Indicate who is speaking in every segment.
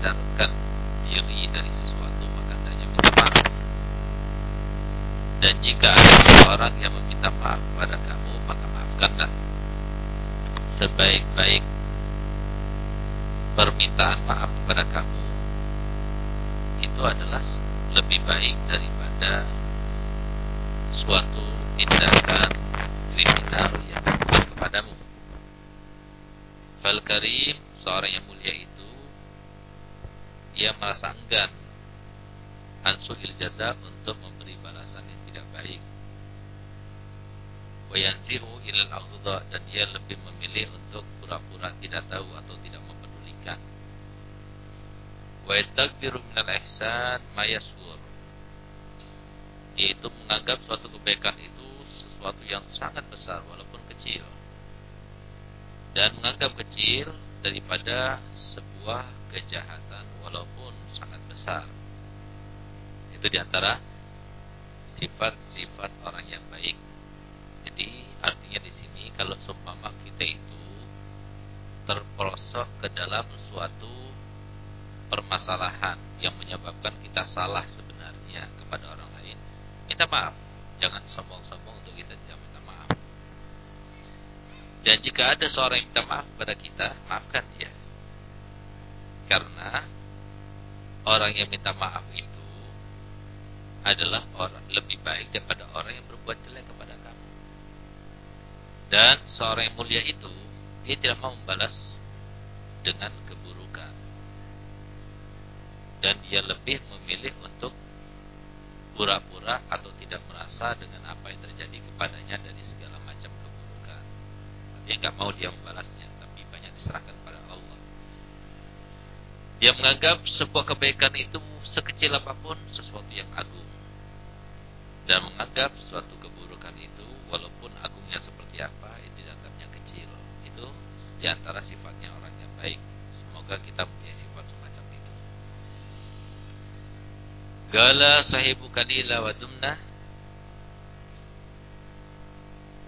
Speaker 1: menghindarkan diri dari sesuatu maka hendaknya minta maaf. Dan jika ada seseorang yang meminta maaf pada kamu maka maafkanlah. Sebaik-baik permintaan maaf kepada kamu itu adalah lebih baik daripada suatu tindakan kriminal yang kepadamu. Fal karim seorang yang mulia itu ia merasa enggan ansuhil jaza untuk memberi balasan yang tidak baik. Wayanzihu ilal aghdha dan dia lebih memilih untuk pura-pura tidak tahu atau tidak mempedulikan. Wa yastaghfiru minal ihsan ma yasur. Yaitu menganggap suatu kebaikan itu sesuatu yang sangat besar walaupun kecil. Dan menganggap kecil daripada sebuah kejahatan walaupun sangat besar. Itu di antara sifat-sifat orang yang baik. Jadi artinya di sini kalau seumpama kita itu terperosok ke dalam suatu permasalahan yang menyebabkan kita salah sebenarnya kepada orang lain, minta maaf. Jangan sombong-sombong untuk kita tidak minta maaf. Dan jika ada seorang yang minta maaf kepada kita, maafkan dia. Karena orang yang minta maaf itu adalah orang lebih baik daripada orang yang berbuat jelek kepada kamu. Dan seorang yang mulia itu dia tidak mau membalas dengan keburukan. Dan dia lebih memilih untuk pura-pura atau tidak merasa dengan apa yang terjadi kepadanya dari segala macam keburukan. Dia nggak mau dia membalasnya, tapi banyak diserahkan. Dia menganggap sebuah kebaikan itu sekecil apa pun sesuatu yang agung. Dan menganggap suatu keburukan itu walaupun agungnya seperti apa, itu dianggapnya kecil. Itu di antara sifatnya orang yang baik. Semoga kita punya sifat semacam itu. Gala sahibu kalila wa dumnah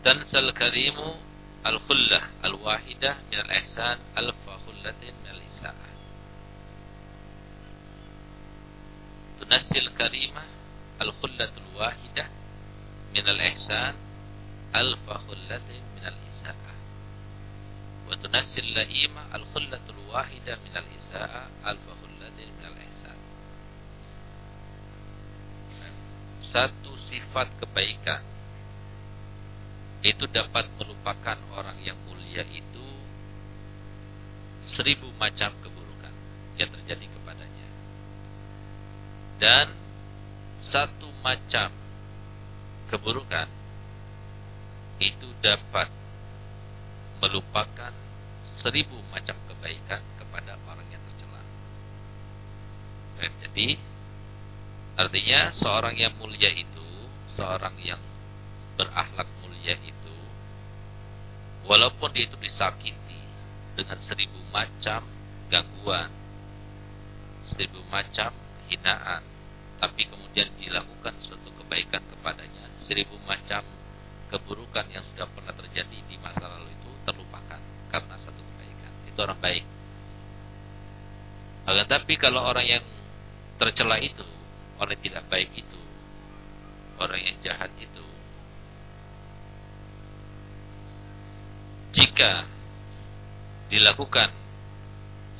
Speaker 1: Tansal karimu al-khullah al-wahidah min al-ihsan alfa khullatin min al-isa'ah Tunassil karimah al-khullatul wahidah min al-ihsan alfa khullatin min al-isa'ah Wa tunassil la'imah al-khullatul wahidah min al-isa'ah alfa khullatin min al-ihsan Satu sifat kebaikan. Itu dapat melupakan orang yang mulia itu seribu macam keburukan yang terjadi kepadanya. Dan satu macam keburukan itu dapat melupakan seribu macam kebaikan kepada orang yang tercela. Dan jadi artinya seorang yang mulia itu seorang yang berakhlak mulia itu walaupun dia itu disakiti dengan seribu macam gangguan seribu macam hinaan tapi kemudian dilakukan suatu kebaikan kepadanya. Seribu macam keburukan yang sudah pernah terjadi di masa lalu itu terlupakan karena satu kebaikan. Itu orang baik. Akan tapi kalau orang yang tercela itu orang yang tidak baik itu orang yang jahat itu jika dilakukan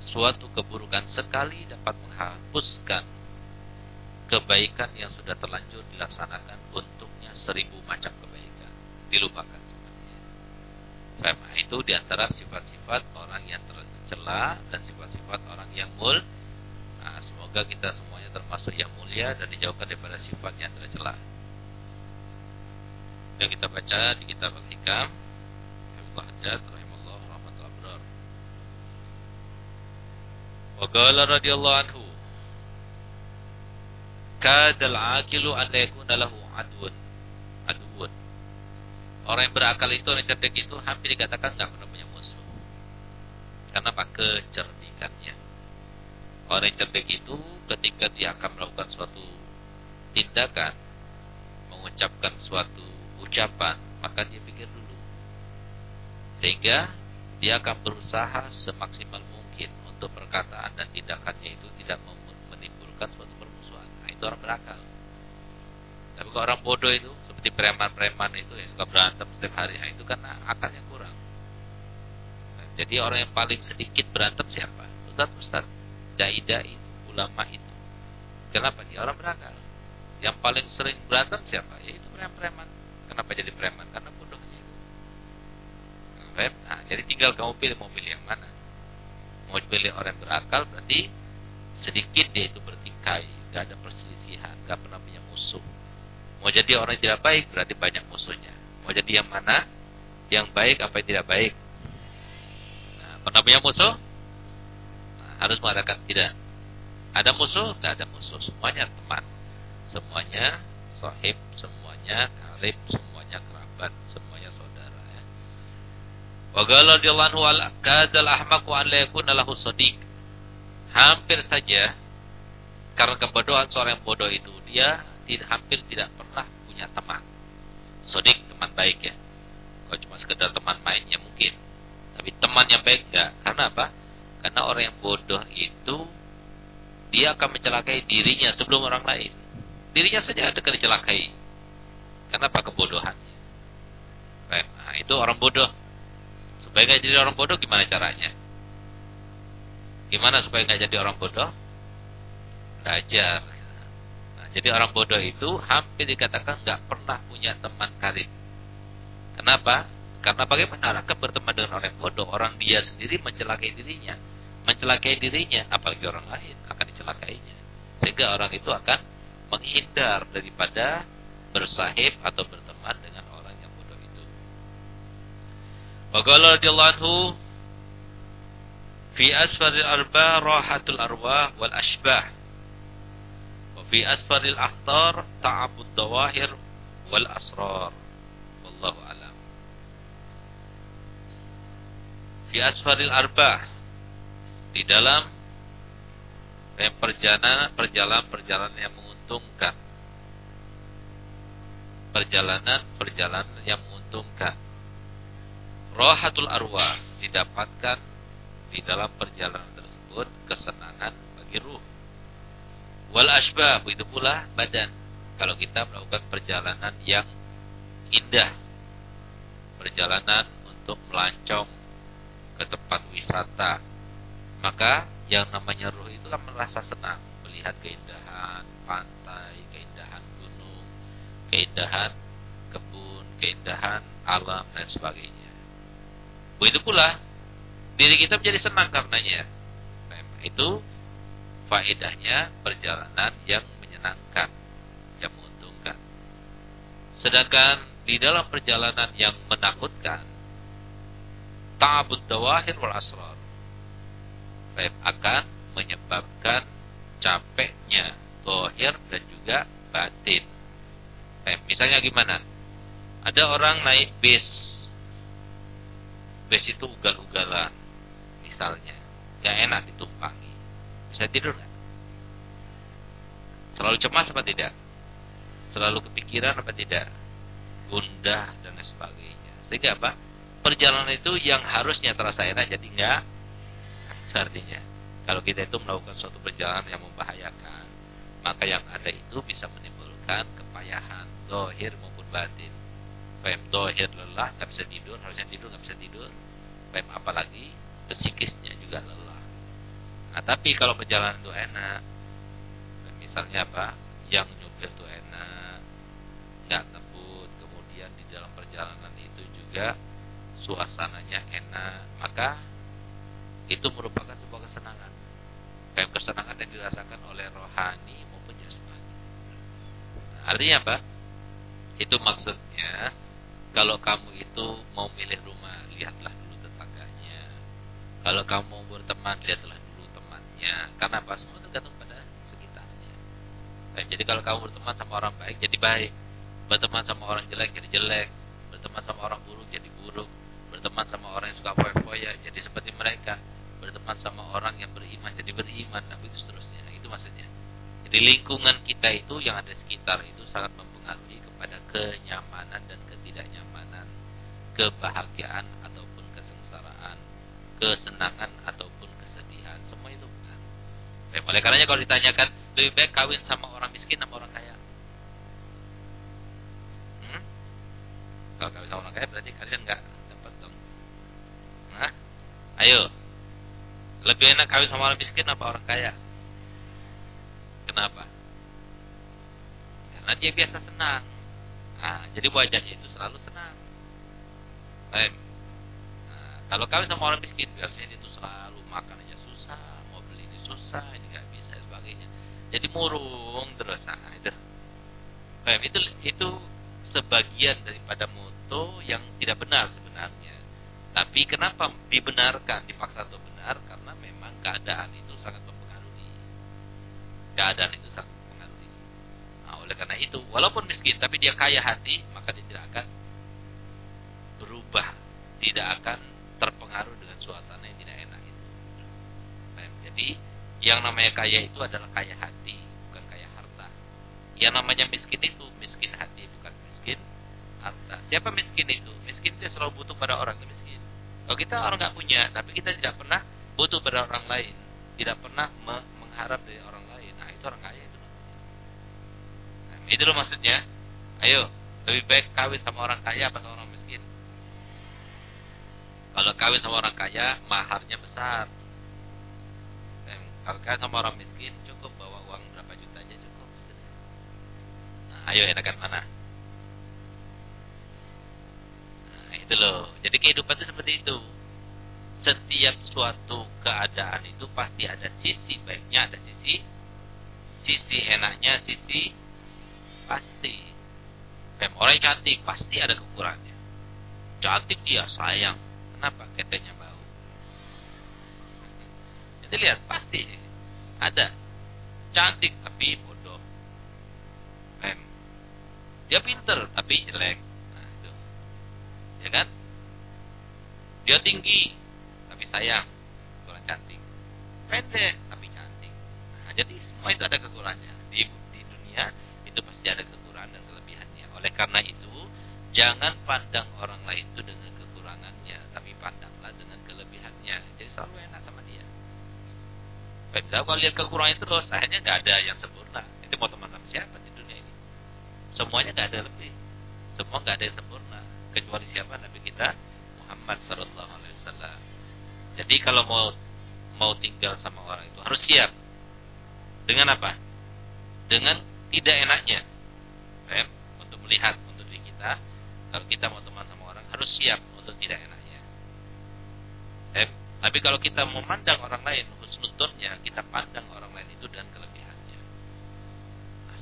Speaker 1: suatu keburukan sekali dapat menghapuskan kebaikan yang sudah terlanjur dilaksanakan untuknya seribu macam kebaikan dilupakan sepertinya. Nah, itu di antara sifat-sifat orang yang tercela dan sifat-sifat orang yang mul. Nah, semoga kita semuanya termasuk yang mulia dan dijauhkan daripada sifat yang tercela. Yang kita baca di kitab Al-Hikam Qahdad rahimahullah rahmatul abrar. Wa qala radhiyallahu anhu kadal aqilu an yakuna lahu adwun adwun. Orang yang berakal itu orang yang cerdik itu hampir dikatakan enggak pernah punya musuh. Karena apa kecerdikannya. Orang yang cerdik itu ketika dia akan melakukan suatu tindakan mengucapkan suatu ucapan maka dia pikir dulu sehingga dia akan berusaha semaksimal mungkin untuk perkataan dan tindakannya itu tidak menimbulkan suatu itu orang berakal. Tapi kalau orang bodoh itu seperti preman-preman itu yang suka berantem setiap hari, nah, itu karena akalnya kurang. Nah, jadi orang yang paling sedikit berantem siapa? Ustaz-ustaz, dai-dai, ulama itu. Kenapa? Dia orang berakal. Yang paling sering berantem siapa? Yaitu preman-preman. Kenapa jadi preman? Karena bodohnya itu. Nah, nah, jadi tinggal kamu pilih mau pilih yang mana. Mau pilih orang berakal berarti sedikit dia itu bertikai, gak ada perselisihan, gak pernah punya musuh. Mau jadi orang yang tidak baik berarti banyak musuhnya. Mau jadi yang mana? Yang baik apa yang tidak baik? Nah, pernah punya musuh? Nah, harus mengatakan tidak. Ada musuh? Tidak ada musuh. Semuanya teman. Semuanya sahib, semuanya karib, semuanya kerabat, semuanya saudara. Ya. Wa qala radhiyallahu anhu kadal ahmaq wa an. Hampir saja karena kebodohan seorang yang bodoh itu dia tidak, hampir tidak pernah punya teman. Sodik teman baik ya. Kalau cuma sekedar teman mainnya mungkin. Tapi teman yang baik enggak. Karena apa? Karena orang yang bodoh itu dia akan mencelakai dirinya sebelum orang lain. Dirinya saja ada dicelakai. Kenapa kebodohannya? Nah, itu orang bodoh. Supaya jadi orang bodoh gimana caranya? Gimana supaya nggak jadi orang bodoh? Belajar. Nah, jadi orang bodoh itu hampir dikatakan nggak pernah punya teman karib. Kenapa? Karena bagaimana akan berteman dengan orang bodoh? Orang dia sendiri mencelakai dirinya mencelakai dirinya, apalagi orang lain akan dicelakainya. Sehingga orang itu akan menghindar daripada bersahib atau berteman dengan orang yang bodoh itu. Waqala radhiyallahu fi asfaril arba rahatul arwah wal ashbah. Fi asfaril akhtar ta'abud dawahir wal asrar. Wallahu alam. Fi asfaril arbah di dalam perjalanan perjalanan perjalanan yang menguntungkan perjalanan perjalanan yang menguntungkan rohatul arwah didapatkan di dalam perjalanan tersebut kesenangan bagi ruh wal asbab itu pula badan kalau kita melakukan perjalanan yang indah perjalanan untuk melancong ke tempat wisata maka yang namanya ruh itu kan merasa senang melihat keindahan pantai, keindahan gunung, keindahan kebun, keindahan alam dan sebagainya. Begitu pula diri kita menjadi senang karenanya. Nah, itu faedahnya perjalanan yang menyenangkan, yang menguntungkan. Sedangkan di dalam perjalanan yang menakutkan, ta'abud dawahir wal asrar akan menyebabkan capeknya tohir dan juga batin. Eh, misalnya gimana? Ada orang naik bis, bis itu ugal-ugalan, misalnya, gak enak ditumpangi. Bisa tidur nggak? Selalu cemas apa tidak? Selalu kepikiran apa tidak? Gundah dan sebagainya. Sehingga apa? Perjalanan itu yang harusnya terasa enak jadi nggak artinya kalau kita itu melakukan suatu perjalanan yang membahayakan maka yang ada itu bisa menimbulkan kepayahan dohir maupun batin Pem dohir lelah nggak bisa tidur harusnya tidur nggak bisa tidur Pem apalagi psikisnya juga lelah nah tapi kalau perjalanan itu enak misalnya apa yang nyupir itu enak nggak ngebut kemudian di dalam perjalanan itu juga suasananya enak maka itu merupakan sebuah kesenangan. Kayak kesenangan yang dirasakan oleh rohani maupun jasmani. Nah, artinya apa? Itu maksudnya kalau kamu itu mau milih rumah, lihatlah dulu tetangganya. Kalau kamu mau berteman, lihatlah temannya. Karena apa? Semua tergantung pada sekitarnya. Nah, jadi kalau kamu berteman sama orang baik, jadi baik. Berteman sama orang jelek, jadi jelek. Berteman sama orang buruk, jadi buruk. Berteman sama orang yang suka foya-foya, jadi seperti mereka berteman sama orang yang beriman jadi beriman dan begitu seterusnya itu maksudnya jadi lingkungan kita itu yang ada sekitar itu sangat mempengaruhi kepada kenyamanan dan ketidaknyamanan kebahagiaan ataupun kesengsaraan kesenangan ataupun Oleh karenanya kalau ditanyakan lebih baik kawin sama orang miskin sama orang kaya. Hmm? Kalau kawin sama orang kaya berarti kalian nggak dapat dong. Nah, ayo. Lebih enak kawin sama orang miskin apa orang kaya? Kenapa? Karena dia biasa senang. Nah, jadi wajahnya itu selalu senang. Baik. Nah, kalau kawin sama orang miskin, biasanya itu selalu makan aja susah, susah, ini nggak bisa, sebagainya. Jadi murung terus. Nah, itu. Baik, itu itu sebagian daripada moto yang tidak benar sebenarnya. Tapi kenapa dibenarkan, dipaksa untuk benar? Karena memang keadaan itu sangat mempengaruhi. Keadaan itu sangat mempengaruhi. Nah, oleh karena itu, walaupun miskin, tapi dia kaya hati, maka dia tidak akan berubah, tidak akan terpengaruh dengan suasana yang tidak enak itu. Nah, jadi yang namanya kaya itu adalah kaya hati, bukan kaya harta. Yang namanya miskin itu miskin hati, bukan miskin harta. Siapa miskin itu? Miskin itu selalu butuh pada orang yang miskin. Kalau kita orang nggak punya, tapi kita tidak pernah butuh pada orang lain, tidak pernah mengharap dari orang lain. Nah, itu orang kaya itu. Nah, itu loh maksudnya. Ayo, lebih baik kawin sama orang kaya apa sama orang kalau kawin sama orang kaya, maharnya besar. Kalau sama orang miskin, cukup bawa uang berapa juta aja cukup. Nah, ayo enakan mana? Nah, itu loh. Jadi kehidupan itu seperti itu. Setiap suatu keadaan itu pasti ada sisi baiknya, ada sisi sisi enaknya, sisi pasti. Orang yang cantik pasti ada kekurangannya. Cantik dia sayang, Kenapa? Keteknya bau. Jadi lihat, pasti ada. Cantik tapi bodoh. Mem. Dia pinter tapi jelek. Nah, itu. Ya kan? Dia tinggi tapi sayang. Kurang cantik. Pendek tapi cantik. Nah, jadi semua itu ada kekurangannya. Di, di dunia itu pasti ada kekurangan dan kelebihannya. Oleh karena itu, jangan pandang orang lain itu dengan selalu enak sama dia. Baik, kalau lihat kekurangan terus, akhirnya nggak ada yang sempurna. Itu mau teman sama siapa di dunia ini? Semuanya nggak ada lebih. Semua nggak ada yang sempurna. Kecuali siapa Nabi kita Muhammad Sallallahu Alaihi Wasallam. Jadi kalau mau mau tinggal sama orang itu harus siap. Dengan apa? Dengan tidak enaknya. Baik, untuk melihat untuk diri kita, kalau kita mau teman sama orang harus siap untuk tidak enaknya. Baik, tapi kalau kita memandang orang lain husnudzonnya, kita pandang orang lain itu dan kelebihannya. Nah,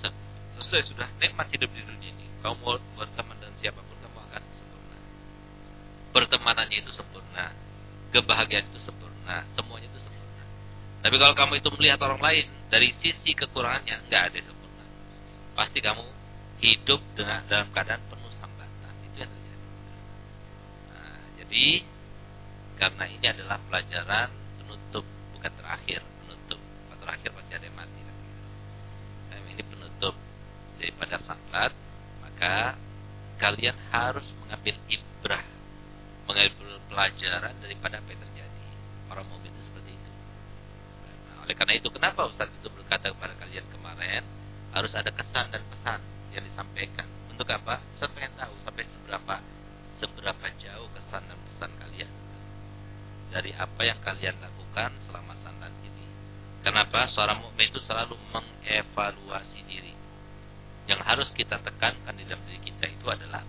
Speaker 1: selesai sudah nikmat hidup di dunia ini. Kamu mau berteman dengan siapa pun kamu akan sempurna. Pertemanannya itu sempurna, kebahagiaan itu sempurna, semuanya itu sempurna. Tapi kalau kamu itu melihat orang lain dari sisi kekurangannya, nggak ada sempurna. Pasti kamu hidup dengan dalam keadaan penuh sambatan. Itu yang terjadi. Nah, jadi karena ini adalah pelajaran penutup bukan terakhir penutup. Kalau terakhir pasti ada yang mati kan? Nah, ini penutup daripada salat maka kalian harus mengambil ibrah mengambil pelajaran daripada apa yang terjadi. Orang mukmin itu seperti itu. Nah, oleh karena itu kenapa Ustaz itu berkata kepada kalian kemarin harus ada kesan dan pesan kalian lakukan selama santan ini. Kenapa? Seorang mukmin itu selalu mengevaluasi diri. Yang harus kita tekankan di dalam diri kita itu adalah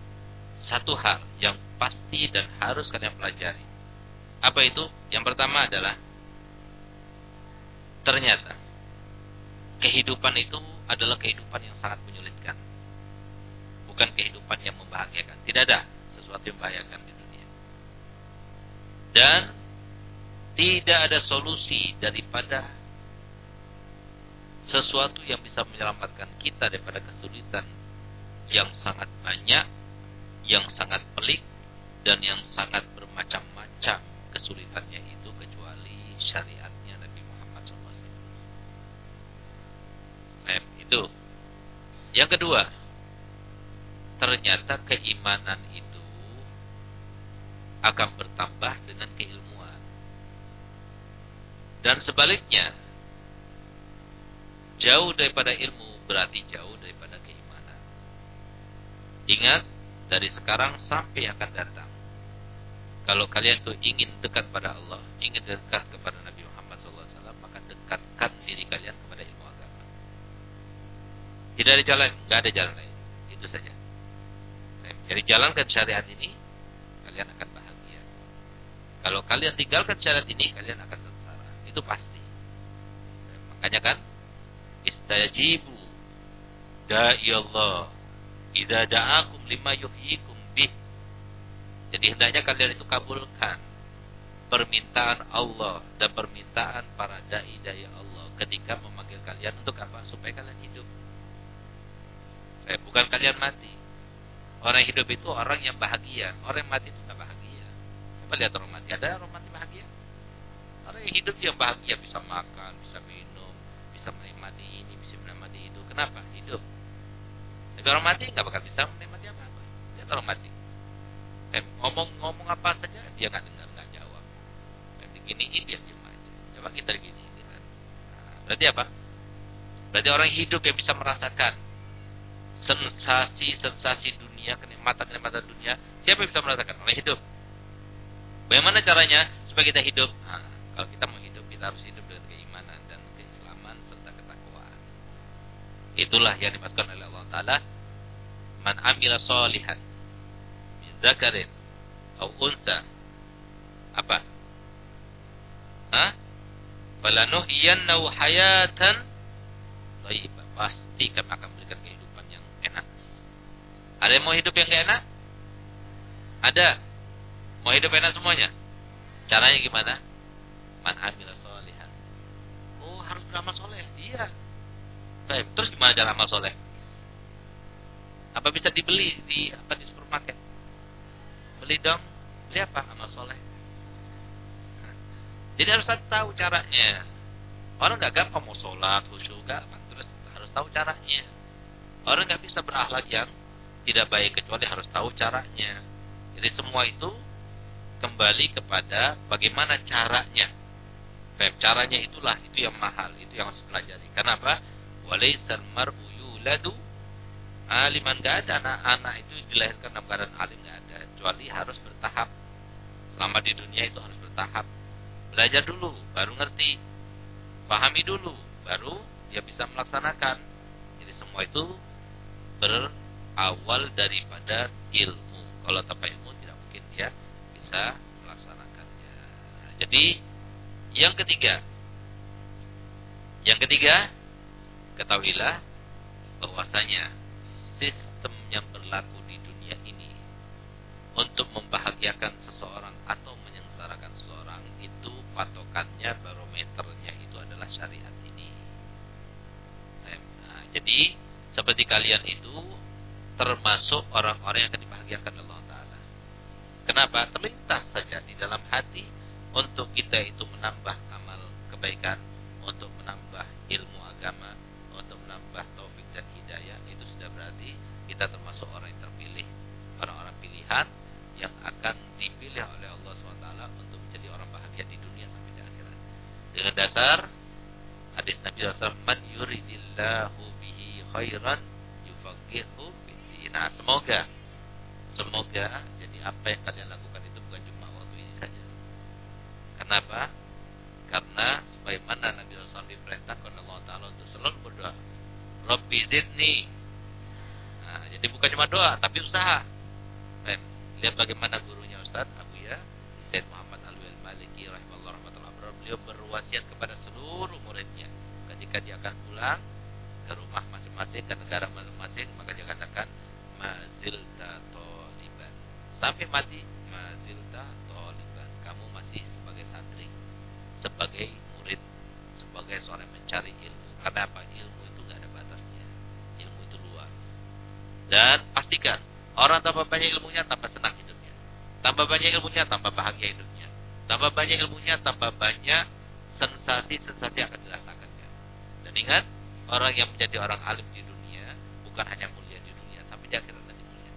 Speaker 1: satu hal yang pasti dan harus kalian pelajari. Apa itu? Yang pertama adalah ternyata kehidupan itu adalah kehidupan yang sangat menyulitkan. Bukan kehidupan yang membahagiakan. Tidak ada sesuatu yang membahayakan di dunia. Dan tidak ada solusi daripada sesuatu yang bisa menyelamatkan kita daripada kesulitan yang sangat banyak, yang sangat pelik, dan yang sangat bermacam-macam kesulitannya itu kecuali syariatnya Nabi Muhammad SAW. Eh, itu. Yang kedua, ternyata keimanan itu akan bertambah dengan keilmuan dan sebaliknya, jauh daripada ilmu berarti jauh daripada keimanan. Ingat dari sekarang sampai akan datang. Kalau kalian tuh ingin dekat pada Allah, ingin dekat kepada Nabi Muhammad SAW, maka dekatkan diri kalian kepada ilmu agama. Tidak ada jalan, nggak ada jalan lain. Itu saja. Jadi jalankan syariat ini, kalian akan bahagia. Kalau kalian tinggalkan syariat ini, kalian akan. Itu pasti. Makanya kan, istajibu da'i Allah idza da'akum lima yuhyikum bih. Jadi hendaknya kalian itu kabulkan permintaan Allah dan permintaan para dai-dai Allah ketika memanggil kalian untuk apa? Supaya kalian hidup. Eh, bukan kalian mati. Orang hidup itu orang yang bahagia. Orang yang mati itu nggak bahagia. Coba lihat orang mati. Ada orang mati hidup yang bahagia bisa makan, bisa minum, bisa menikmati ini, bisa menikmati itu. Kenapa? Hidup. Tapi orang mati nggak bakal bisa menikmati apa-apa. Lihat orang mati. Eh, ngomong ngomong apa saja dia nggak dengar, nggak jawab. Eh, diginiin dia diam aja. Coba kita gini, kan. Berarti apa? Berarti orang hidup yang bisa merasakan sensasi-sensasi dunia, kenikmatan-kenikmatan dunia. Siapa yang bisa merasakan? Orang hidup. Bagaimana caranya supaya kita hidup? Nah, kalau kita mau hidup, kita harus hidup dengan keimanan dan keislaman serta ketakwaan. Itulah yang dimaksudkan oleh Allah Taala. Man amila solihan min zakarin atau unsa apa? Hah? Falanuhyiyannahu hayatan thayyibah. Pasti kami akan berikan kehidupan yang enak. Ada yang mau hidup yang gak enak? Ada. Mau hidup enak semuanya? Caranya gimana? Man amila solihan. Oh, harus beramal soleh. Iya. Baik. Terus gimana cara amal soleh? Apa bisa dibeli di apa di supermarket? Beli dong. Beli apa? Amal soleh. Jadi harus tahu caranya. Orang nggak gampang mau sholat, khusyuk, terus harus tahu caranya. Orang nggak bisa berakhlak yang tidak baik kecuali harus tahu caranya. Jadi semua itu kembali kepada bagaimana caranya. Baik, caranya itulah itu yang mahal, itu yang harus pelajari. Kenapa? Walaisal mar'u yuladu aliman gak ada anak-anak itu dilahirkan dalam keadaan alim gak ada, kecuali harus bertahap. Selama di dunia itu harus bertahap. Belajar dulu, baru ngerti. Pahami dulu, baru dia bisa melaksanakan. Jadi semua itu ber awal daripada ilmu. Kalau tanpa ilmu tidak mungkin dia bisa melaksanakannya. Jadi yang ketiga, yang ketiga, ketahuilah bahwasanya sistem yang berlaku di dunia ini untuk membahagiakan seseorang atau menyengsarakan seseorang itu patokannya barometernya itu adalah syariat ini. Nah, jadi seperti kalian itu termasuk orang-orang yang akan dibahagiakan Allah Ta'ala. Kenapa? Terlintas saja di dalam hati kita itu menambah amal kebaikan, bukan cuma doa, tapi usaha. Ben, lihat bagaimana gurunya Ustaz Abu ya, Said Muhammad Alwi Maliki rahimahullah rahmatullah beliau berwasiat kepada seluruh muridnya. Ketika dia akan pulang ke rumah masing-masing ke negara masing-masing maka dia katakan mazilta toliban sampai mati mazilta toliban kamu masih sebagai santri sebagai murid sebagai seorang mencari ilmu. Karena apa? Ilmu itu nggak ada batasnya ilmu itu luas dan pastikan orang tambah banyak ilmunya tambah senang hidupnya tambah banyak ilmunya tambah bahagia hidupnya tambah banyak ilmunya tambah banyak sensasi-sensasi akan dirasakannya dan ingat orang yang menjadi orang alim di dunia bukan hanya mulia di akhirat nanti mulia.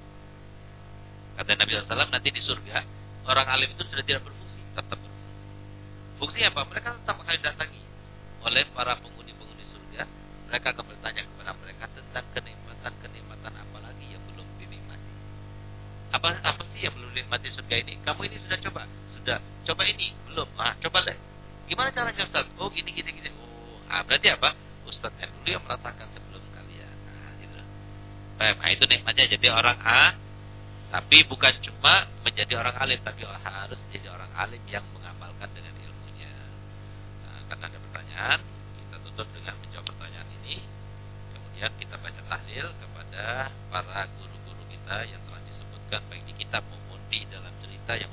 Speaker 1: Kata Nabi SAW nanti di surga orang alim itu sudah tidak berfungsi, tetap berfungsi. Fungsi apa? Mereka tetap akan didatangi oleh para penghuni-penghuni surga mereka akan bertanya kepada mereka tentang kenikmatan-kenikmatan apa lagi yang belum dinikmati. Apa apa sih yang belum dinikmati surga ini? Kamu ini sudah coba? Sudah. Coba ini? Belum. Ah, coba deh. Gimana caranya Ustaz? Oh, gini gini gini. Oh, ah, berarti apa? Ustaz yang dulu yang merasakan sebelum kalian. Nah, gitu. Nah, itu nikmatnya jadi orang A tapi bukan cuma menjadi orang alim, tapi harus menjadi orang alim yang mengamalkan dengan ilmunya. Nah, karena ada pertanyaan, kita tutup dengan menjawab pertanyaan ini. Kemudian kita baca tahlil kepada para guru-guru kita yang telah disebutkan baik di kitab maupun di dalam cerita yang